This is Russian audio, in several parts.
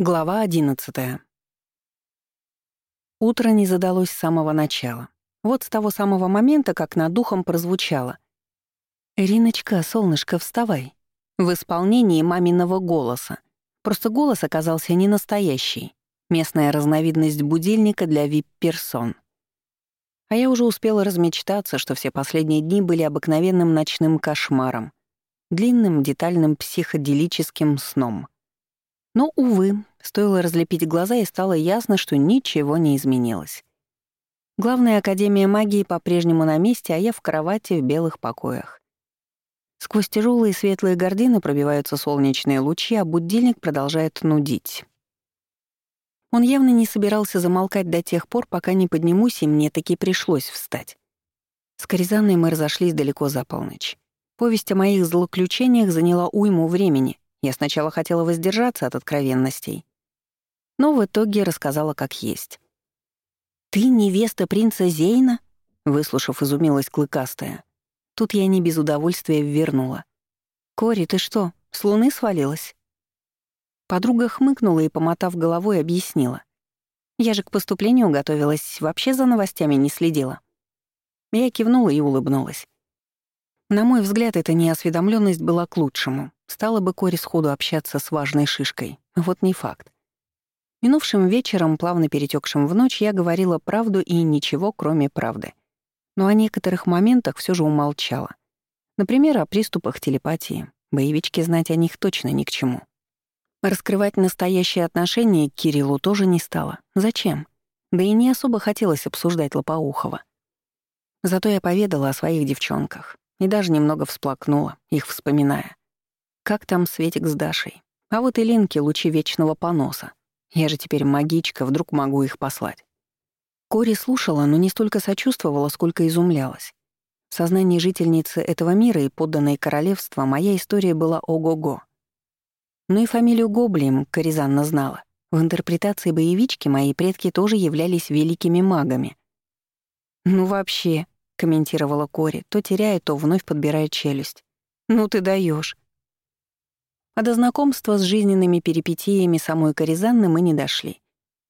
Глава одиннадцатая. Утро не задалось с самого начала. Вот с того самого момента, как над духом прозвучало. «Риночка, солнышко, вставай!» В исполнении маминого голоса. Просто голос оказался не настоящий. Местная разновидность будильника для вип-персон. А я уже успела размечтаться, что все последние дни были обыкновенным ночным кошмаром. Длинным, детальным психоделическим сном — но, увы, стоило разлепить глаза, и стало ясно, что ничего не изменилось. Главная Академия магии по-прежнему на месте, а я в кровати в белых покоях. Сквозь тяжелые светлые гардины пробиваются солнечные лучи, а будильник продолжает нудить. Он явно не собирался замолкать до тех пор, пока не поднимусь, и мне таки пришлось встать. С Коризанной мы разошлись далеко за полночь. Повесть о моих злоключениях заняла уйму времени, я сначала хотела воздержаться от откровенностей, но в итоге рассказала как есть. «Ты невеста принца Зейна?» Выслушав, изумилась клыкастая. Тут я не без удовольствия вернула. «Кори, ты что, с луны свалилась?» Подруга хмыкнула и, помотав головой, объяснила. «Я же к поступлению готовилась, вообще за новостями не следила». Я кивнула и улыбнулась. На мой взгляд, эта неосведомленность была к лучшему. Стала бы Кори сходу общаться с важной шишкой. Вот не факт. Минувшим вечером, плавно перетекшим в ночь, я говорила правду и ничего, кроме правды. Но о некоторых моментах все же умолчала. Например, о приступах телепатии. Боевички знать о них точно ни к чему. Раскрывать настоящие отношения к Кириллу тоже не стало. Зачем? Да и не особо хотелось обсуждать Лопоухова. Зато я поведала о своих девчонках и даже немного всплакнула, их вспоминая. Как там Светик с Дашей? А вот и Линки — лучи вечного поноса. Я же теперь магичка, вдруг могу их послать. Кори слушала, но не столько сочувствовала, сколько изумлялась. В сознании жительницы этого мира и подданной королевства моя история была ого-го. Ну и фамилию Гоблим Коризанна знала. В интерпретации боевички мои предки тоже являлись великими магами. «Ну вообще», — комментировала Кори, то теряя, то вновь подбирая челюсть. «Ну ты даешь. А до знакомства с жизненными перипетиями самой Коризанны мы не дошли.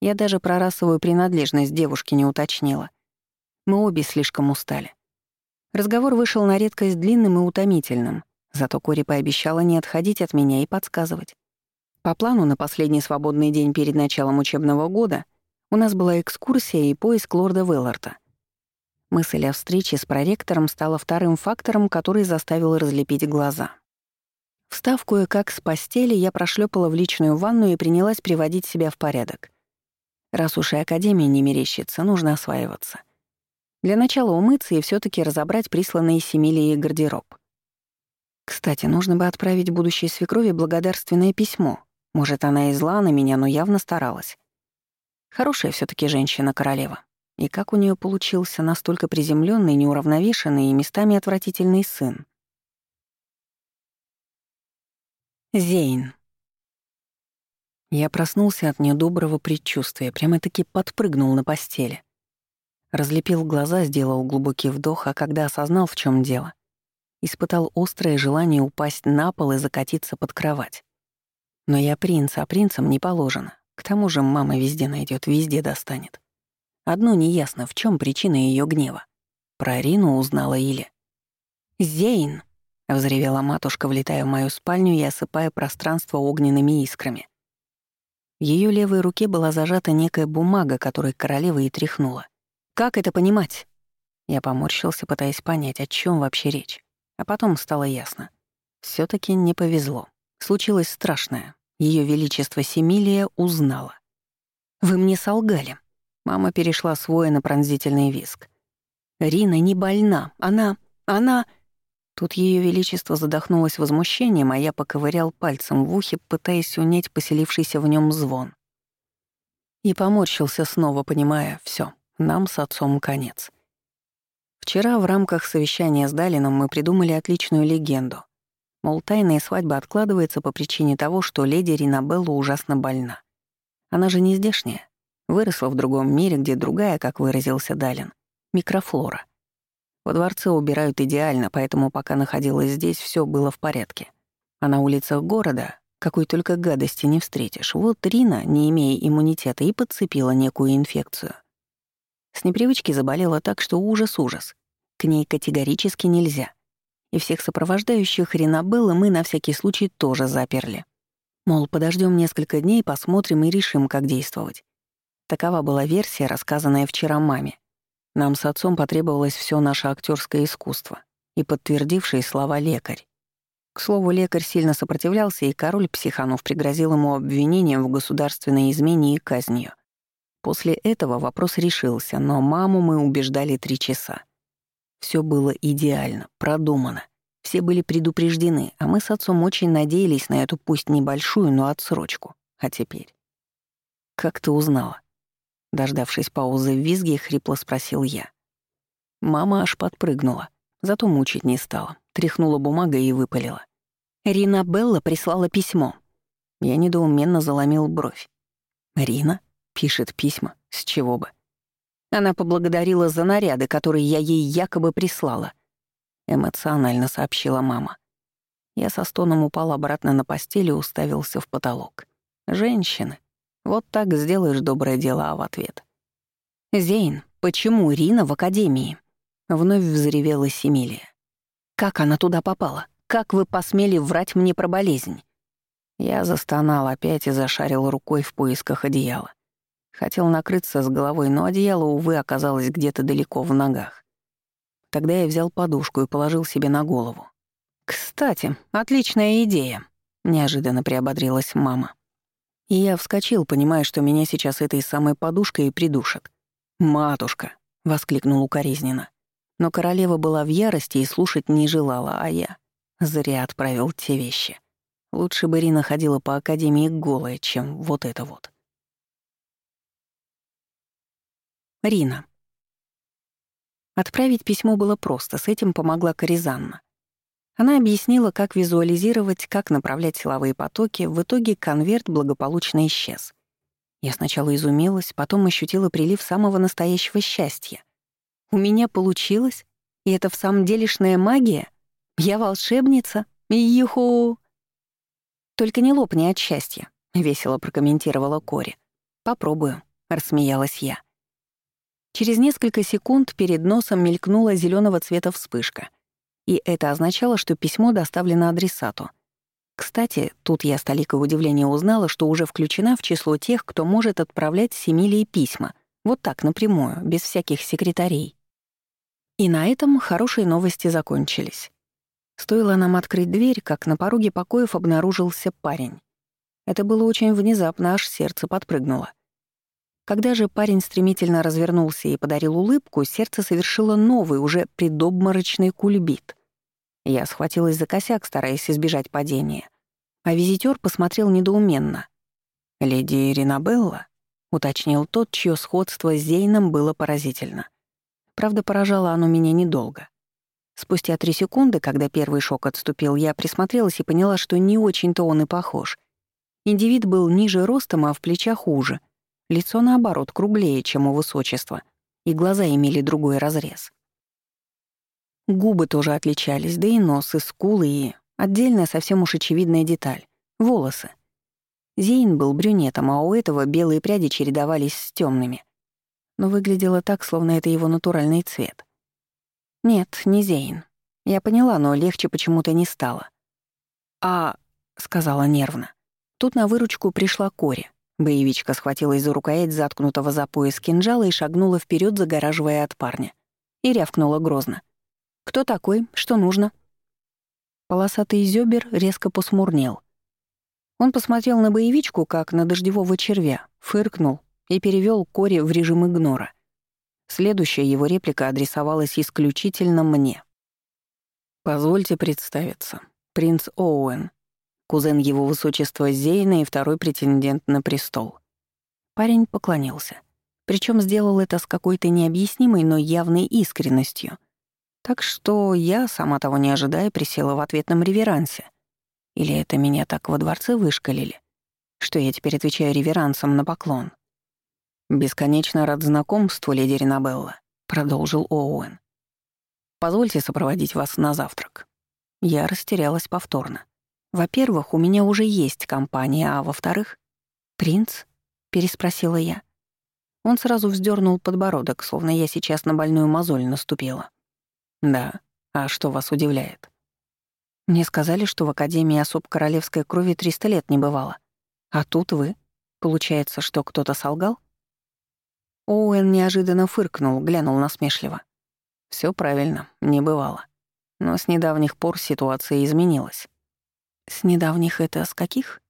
Я даже про расовую принадлежность девушки не уточнила. Мы обе слишком устали. Разговор вышел на редкость длинным и утомительным, зато Кори пообещала не отходить от меня и подсказывать. По плану на последний свободный день перед началом учебного года у нас была экскурсия и поиск лорда Велларта. Мысль о встрече с проректором стала вторым фактором, который заставил разлепить глаза. Встав кое-как с постели, я прошлепала в личную ванну и принялась приводить себя в порядок. Раз уж и Академия не мерещится, нужно осваиваться. Для начала умыться и все таки разобрать присланные Семилией гардероб. Кстати, нужно бы отправить будущей свекрови благодарственное письмо. Может, она и зла на меня, но явно старалась. Хорошая все таки женщина-королева. И как у нее получился настолько приземленный, неуравновешенный и местами отвратительный сын? Зейн. Я проснулся от недоброго предчувствия, прямо-таки подпрыгнул на постели. Разлепил глаза, сделал глубокий вдох, а когда осознал, в чем дело, испытал острое желание упасть на пол и закатиться под кровать. Но я принц, а принцам не положено. К тому же мама везде найдет, везде достанет. Одно неясно, в чем причина ее гнева. Про Рину узнала или... «Зейн!» Взревела матушка, влетая в мою спальню и осыпая пространство огненными искрами. В ее левой руке была зажата некая бумага, которой королева и тряхнула. «Как это понимать?» Я поморщился, пытаясь понять, о чем вообще речь. А потом стало ясно. все таки не повезло. Случилось страшное. Ее Величество Семилия узнала. «Вы мне солгали». Мама перешла свой на пронзительный виск. «Рина не больна. Она... она...» Тут Ее Величество задохнулось возмущением, а я поковырял пальцем в ухе, пытаясь унять поселившийся в нем звон. И поморщился снова, понимая, все, нам с отцом конец. Вчера в рамках совещания с Далином мы придумали отличную легенду. Мол, тайная свадьба откладывается по причине того, что леди Ринабелла ужасно больна. Она же не здешняя. Выросла в другом мире, где другая, как выразился Далин, микрофлора. Во дворце убирают идеально, поэтому пока находилась здесь, все было в порядке. А на улицах города Какой только гадости не встретишь. Вот Рина, не имея иммунитета, и подцепила некую инфекцию. С непривычки заболела так, что ужас-ужас. К ней категорически нельзя. И всех сопровождающих Ринабеллы мы на всякий случай тоже заперли. Мол, подождем несколько дней, посмотрим и решим, как действовать. Такова была версия, рассказанная вчера маме. Нам с отцом потребовалось все наше актерское искусство и подтвердивший слова лекарь. К слову, лекарь сильно сопротивлялся, и король Психанов пригрозил ему обвинением в государственной измене и казнью. После этого вопрос решился, но маму мы убеждали три часа. Все было идеально, продумано. Все были предупреждены, а мы с отцом очень надеялись на эту пусть небольшую, но отсрочку. А теперь? «Как ты узнала?» Дождавшись паузы в визге, хрипло спросил я. Мама аж подпрыгнула, зато мучить не стала. Тряхнула бумагой и выпалила. «Рина Белла прислала письмо». Я недоуменно заломил бровь. «Рина?» Пишет письма. С чего бы? Она поблагодарила за наряды, которые я ей якобы прислала. Эмоционально сообщила мама. Я со стоном упал обратно на постель и уставился в потолок. Женщины. Вот так сделаешь доброе дело, а в ответ. «Зейн, почему Рина в академии?» Вновь взревела Семилия. «Как она туда попала? Как вы посмели врать мне про болезнь?» Я застонал опять и зашарил рукой в поисках одеяла. Хотел накрыться с головой, но одеяло, увы, оказалось где-то далеко в ногах. Тогда я взял подушку и положил себе на голову. «Кстати, отличная идея», — неожиданно приободрилась мама. И я вскочил, понимая, что меня сейчас этой самой подушкой и придушат. «Матушка!» — воскликнул укоризненно. Но королева была в ярости и слушать не желала, а я зря отправил те вещи. Лучше бы Рина ходила по академии голая, чем вот это вот. Рина. Отправить письмо было просто, с этим помогла Коризанна. Она объяснила, как визуализировать, как направлять силовые потоки, в итоге конверт благополучно исчез. Я сначала изумилась, потом ощутила прилив самого настоящего счастья. У меня получилось? И это в самом делешная магия? Я волшебница? Юху! Только не лопни от счастья, — весело прокомментировала Кори. «Попробую», — рассмеялась я. Через несколько секунд перед носом мелькнула зеленого цвета вспышка. И это означало, что письмо доставлено адресату. Кстати, тут я с толикой удивления узнала, что уже включена в число тех, кто может отправлять Семилии письма. Вот так, напрямую, без всяких секретарей. И на этом хорошие новости закончились. Стоило нам открыть дверь, как на пороге покоев обнаружился парень. Это было очень внезапно, аж сердце подпрыгнуло. Когда же парень стремительно развернулся и подарил улыбку, сердце совершило новый, уже предобморочный кульбит. Я схватилась за косяк, стараясь избежать падения. А визитер посмотрел недоуменно. «Леди Ринабелла?» — уточнил тот, чье сходство с Зейном было поразительно. Правда, поражало оно меня недолго. Спустя три секунды, когда первый шок отступил, я присмотрелась и поняла, что не очень-то он и похож. Индивид был ниже ростом, а в плечах уже — Лицо, наоборот, круглее, чем у высочества, и глаза имели другой разрез. Губы тоже отличались, да и нос, и скулы, и отдельная совсем уж очевидная деталь — волосы. Зейн был брюнетом, а у этого белые пряди чередовались с темными. Но выглядело так, словно это его натуральный цвет. Нет, не Зейн. Я поняла, но легче почему-то не стало. «А...» — сказала нервно. Тут на выручку пришла Кори. Боевичка схватилась за рукоять заткнутого за пояс кинжала и шагнула вперед, загораживая от парня. И рявкнула грозно. «Кто такой? Что нужно?» Полосатый зёбер резко посмурнел. Он посмотрел на боевичку, как на дождевого червя, фыркнул и перевёл Кори в режим игнора. Следующая его реплика адресовалась исключительно мне. «Позвольте представиться. Принц Оуэн, кузен его высочества Зейна и второй претендент на престол. Парень поклонился. Причем сделал это с какой-то необъяснимой, но явной искренностью. Так что я, сама того не ожидая, присела в ответном реверансе. Или это меня так во дворце вышкалили, что я теперь отвечаю реверансом на поклон. «Бесконечно рад знакомству, леди Ринабелла», — продолжил Оуэн. «Позвольте сопроводить вас на завтрак». Я растерялась повторно. Во-первых, у меня уже есть компания, а во-вторых... «Принц?» — переспросила я. Он сразу вздернул подбородок, словно я сейчас на больную мозоль наступила. «Да. А что вас удивляет?» Мне сказали, что в Академии особ королевской крови 300 лет не бывало. А тут вы. Получается, что кто-то солгал? Оуэн неожиданно фыркнул, глянул насмешливо. Все правильно, не бывало. Но с недавних пор ситуация изменилась. С недавних это с каких?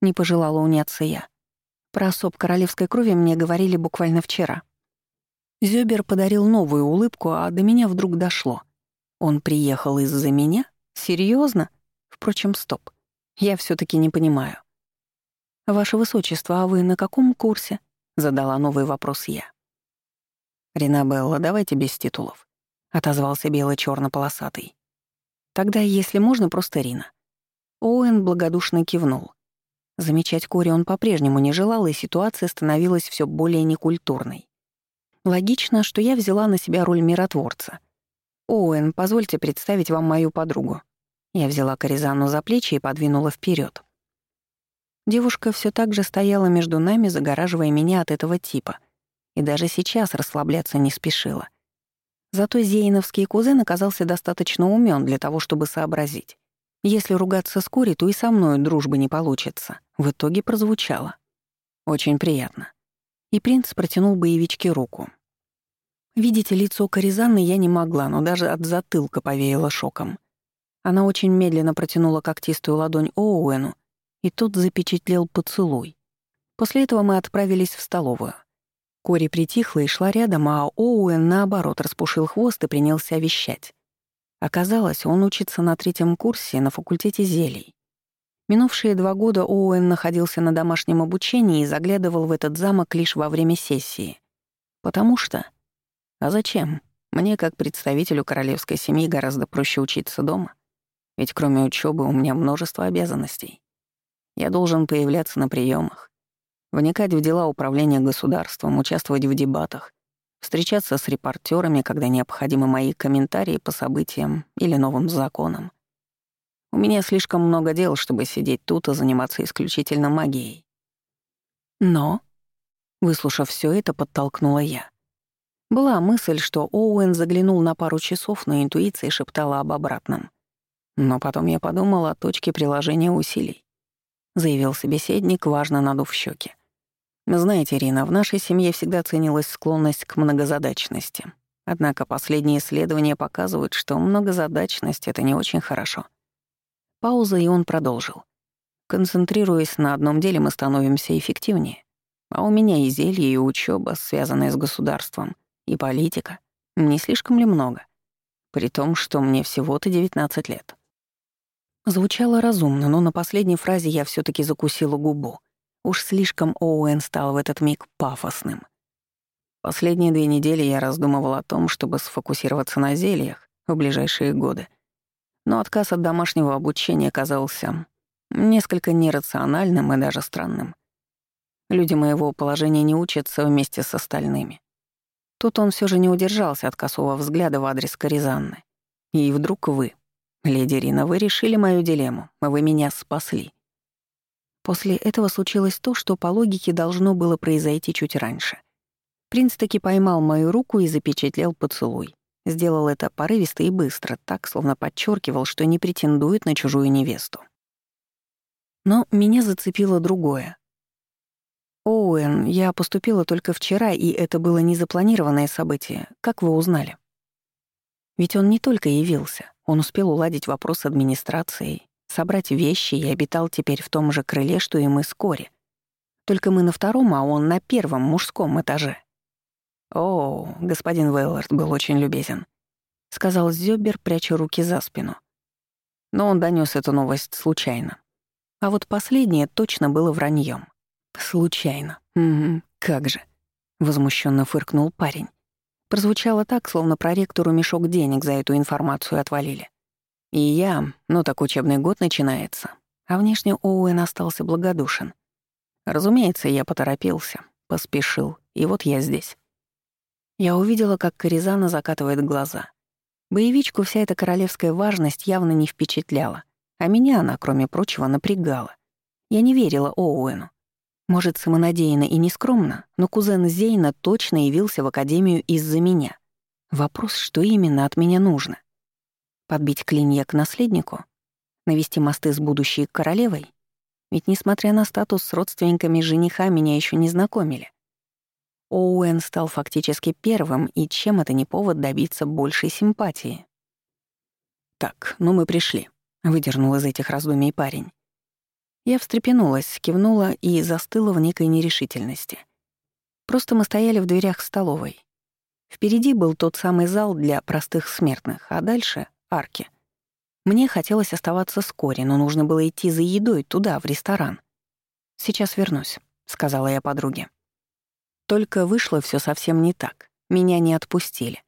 Не пожелала уняться я. Про особ королевской крови мне говорили буквально вчера. Зёбер подарил новую улыбку, а до меня вдруг дошло. Он приехал из-за меня? Серьезно? Впрочем, стоп. Я все таки не понимаю. «Ваше Высочество, а вы на каком курсе?» — задала новый вопрос я. «Ринабелла, давайте без титулов», — отозвался бело черно полосатый «Тогда, если можно, просто Рина». Оуэн благодушно кивнул. Замечать Кори он по-прежнему не желал, и ситуация становилась все более некультурной. Логично, что я взяла на себя роль миротворца. «Оуэн, позвольте представить вам мою подругу». Я взяла Коризану за плечи и подвинула вперед. Девушка все так же стояла между нами, загораживая меня от этого типа. И даже сейчас расслабляться не спешила. Зато Зейновский кузен оказался достаточно умен для того, чтобы сообразить. Если ругаться с Кори, то и со мной дружбы не получится. В итоге прозвучало. Очень приятно. И принц протянул боевичке руку. Видеть лицо Коризанны я не могла, но даже от затылка повеяло шоком. Она очень медленно протянула когтистую ладонь Оуэну, и тот запечатлел поцелуй. После этого мы отправились в столовую. Кори притихла и шла рядом, а Оуэн, наоборот, распушил хвост и принялся вещать. Оказалось, он учится на третьем курсе на факультете зелий. Минувшие два года Оуэн находился на домашнем обучении и заглядывал в этот замок лишь во время сессии. Потому что... А зачем? Мне, как представителю королевской семьи, гораздо проще учиться дома. Ведь кроме учебы у меня множество обязанностей. Я должен появляться на приемах, вникать в дела управления государством, участвовать в дебатах, встречаться с репортерами, когда необходимы мои комментарии по событиям или новым законам. У меня слишком много дел, чтобы сидеть тут и заниматься исключительно магией. Но, выслушав все это, подтолкнула я. Была мысль, что Оуэн заглянул на пару часов, но интуиция шептала об обратном. Но потом я подумала о точке приложения усилий. — заявил собеседник, важно надув щеки. «Знаете, Ирина, в нашей семье всегда ценилась склонность к многозадачности. Однако последние исследования показывают, что многозадачность — это не очень хорошо». Пауза, и он продолжил. «Концентрируясь на одном деле, мы становимся эффективнее. А у меня и зелье, и учеба, связанные с государством, и политика. Не слишком ли много? При том, что мне всего-то 19 лет». Звучало разумно, но на последней фразе я все таки закусила губу. Уж слишком Оуэн стал в этот миг пафосным. Последние две недели я раздумывал о том, чтобы сфокусироваться на зельях в ближайшие годы. Но отказ от домашнего обучения казался несколько нерациональным и даже странным. Люди моего положения не учатся вместе с остальными. Тут он все же не удержался от косого взгляда в адрес Коризанны. И вдруг вы — «Леди Рина, вы решили мою дилемму, вы меня спасли». После этого случилось то, что по логике должно было произойти чуть раньше. Принц таки поймал мою руку и запечатлел поцелуй. Сделал это порывисто и быстро, так, словно подчеркивал, что не претендует на чужую невесту. Но меня зацепило другое. «Оуэн, я поступила только вчера, и это было незапланированное событие. Как вы узнали?» Ведь он не только явился, он успел уладить вопрос с администрацией, собрать вещи и обитал теперь в том же крыле, что и мы с Кори. Только мы на втором, а он на первом мужском этаже. «О, господин Вейлорд был очень любезен», — сказал Зёбер, пряча руки за спину. Но он донёс эту новость случайно. А вот последнее точно было враньем. «Случайно. Угу, как же», — возмущенно фыркнул парень. Прозвучало так, словно проректору мешок денег за эту информацию отвалили. И я, ну так учебный год начинается, а внешне Оуэн остался благодушен. Разумеется, я поторопился, поспешил, и вот я здесь. Я увидела, как Коризана закатывает глаза. Боевичку вся эта королевская важность явно не впечатляла, А меня она, кроме прочего, напрягала. Я не верила Оуэну. Может, самонадеянно и нескромно, но кузен Зейна точно явился в академию из-за меня. Вопрос, что именно от меня нужно? Подбить клинья к наследнику? Навести мосты с будущей королевой? Ведь, несмотря на статус с родственниками жениха, меня еще не знакомили. Оуэн стал фактически первым, и чем это не повод добиться большей симпатии? «Так, ну мы пришли», — выдернул из этих раздумий парень. Я встрепенулась, кивнула и застыла в некой нерешительности. Просто мы стояли в дверях столовой. Впереди был тот самый зал для простых смертных, а дальше — арки. Мне хотелось оставаться с Кори, но нужно было идти за едой туда, в ресторан. «Сейчас вернусь», — сказала я подруге. Только вышло все совсем не так. Меня не отпустили.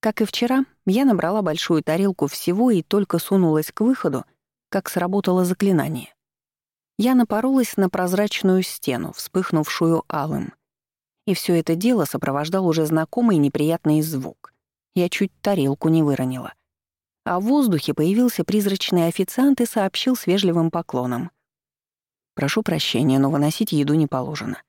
Как и вчера, я набрала большую тарелку всего и только сунулась к выходу, как сработало заклинание. Я напоролась на прозрачную стену, вспыхнувшую алым. И все это дело сопровождал уже знакомый неприятный звук. Я чуть тарелку не выронила. А в воздухе появился призрачный официант и сообщил с вежливым поклоном. «Прошу прощения, но выносить еду не положено».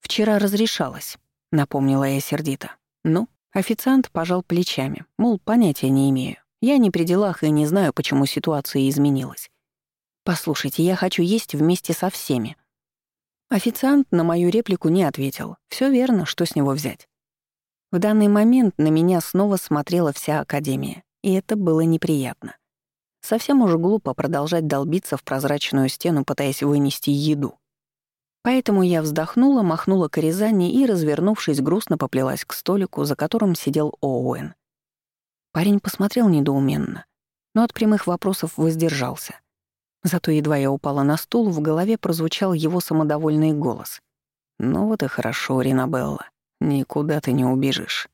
«Вчера разрешалось», — напомнила я сердито. «Ну?» Официант пожал плечами, мол, понятия не имею. Я не при делах и не знаю, почему ситуация изменилась. «Послушайте, я хочу есть вместе со всеми». Официант на мою реплику не ответил. Все верно, что с него взять. В данный момент на меня снова смотрела вся Академия, и это было неприятно. Совсем уже глупо продолжать долбиться в прозрачную стену, пытаясь вынести еду. Поэтому я вздохнула, махнула к Рязани и, развернувшись, грустно поплелась к столику, за которым сидел Оуэн. Парень посмотрел недоуменно, но от прямых вопросов воздержался — Зато едва я упала на стул, в голове прозвучал его самодовольный голос. «Ну вот и хорошо, Ринабелла, никуда ты не убежишь».